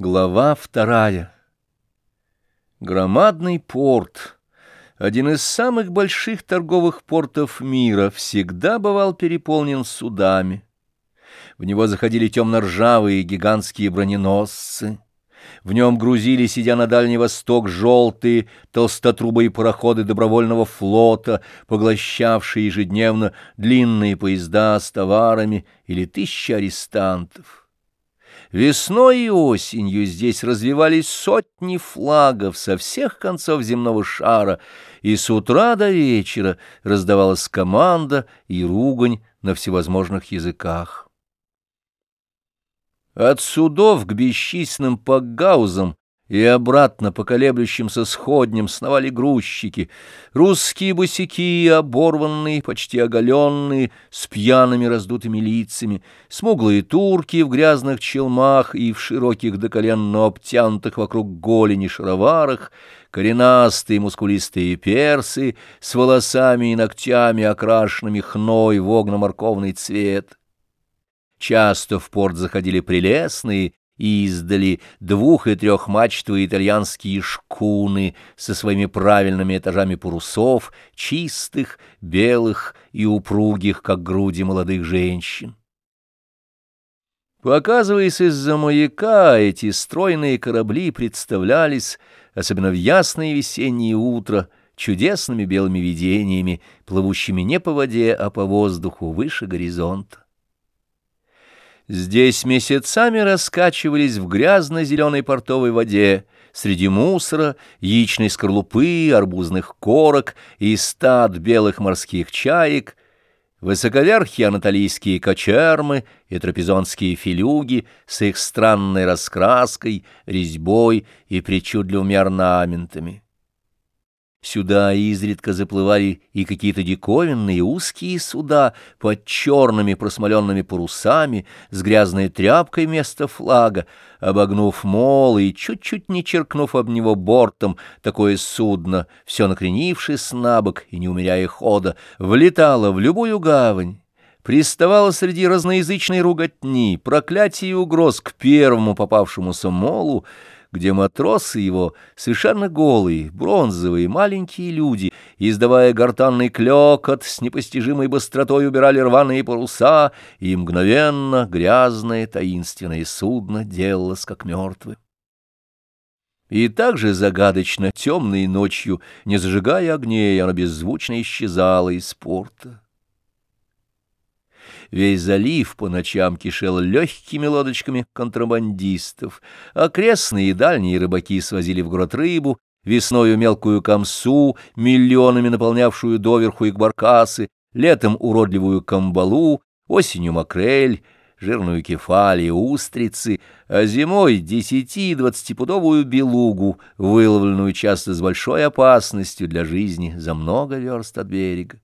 Глава вторая. Громадный порт, один из самых больших торговых портов мира, всегда бывал переполнен судами. В него заходили темно-ржавые гигантские броненосцы. В нем грузили, сидя на Дальний Восток, желтые толстотрубые пароходы добровольного флота, поглощавшие ежедневно длинные поезда с товарами или тысячи арестантов. Весной и осенью здесь развивались сотни флагов со всех концов земного шара, и с утра до вечера раздавалась команда и ругань на всевозможных языках. От судов к бесчисленным пакгаузам и обратно по колеблющимся сходням сновали грузчики, русские босяки, оборванные, почти оголенные, с пьяными раздутыми лицами, смуглые турки в грязных челмах и в широких до колен, но обтянутых вокруг голени шароварах, коренастые мускулистые персы с волосами и ногтями, окрашенными хной в огно-морковный цвет. Часто в порт заходили прелестные, издали двух- и трехмачтовые итальянские шкуны со своими правильными этажами парусов, чистых, белых и упругих, как груди молодых женщин. Показываясь из-за маяка, эти стройные корабли представлялись, особенно в ясное весеннее утро, чудесными белыми видениями, плывущими не по воде, а по воздуху выше горизонта. Здесь месяцами раскачивались в грязно-зеленой портовой воде, среди мусора, яичной скорлупы, арбузных корок и стад белых морских чаек, высоковерхие анатолийские кочермы и трапезонские филюги с их странной раскраской, резьбой и причудливыми орнаментами. Сюда изредка заплывали и какие-то диковинные узкие суда под черными просмоленными парусами с грязной тряпкой вместо флага, обогнув мол и чуть-чуть не черкнув об него бортом, такое судно, все накренившись на бок и не умеряя хода, влетало в любую гавань приставала среди разноязычной руготни, проклятий и угроз к первому попавшемуся молу, где матросы его, совершенно голые, бронзовые, маленькие люди, издавая гортанный клёкот, с непостижимой быстротой убирали рваные паруса, и мгновенно грязное таинственное судно делалось как мертвым. И также загадочно темной ночью, не зажигая огней, оно беззвучно исчезало из порта. Весь залив по ночам кишел легкими лодочками контрабандистов. Окрестные и дальние рыбаки свозили в город рыбу, весною мелкую камсу, миллионами наполнявшую доверху их баркасы, летом уродливую камбалу, осенью макрель, жирную кефаль и устрицы, а зимой десяти-двадцатипудовую белугу, выловленную часто с большой опасностью для жизни за много верст от берега.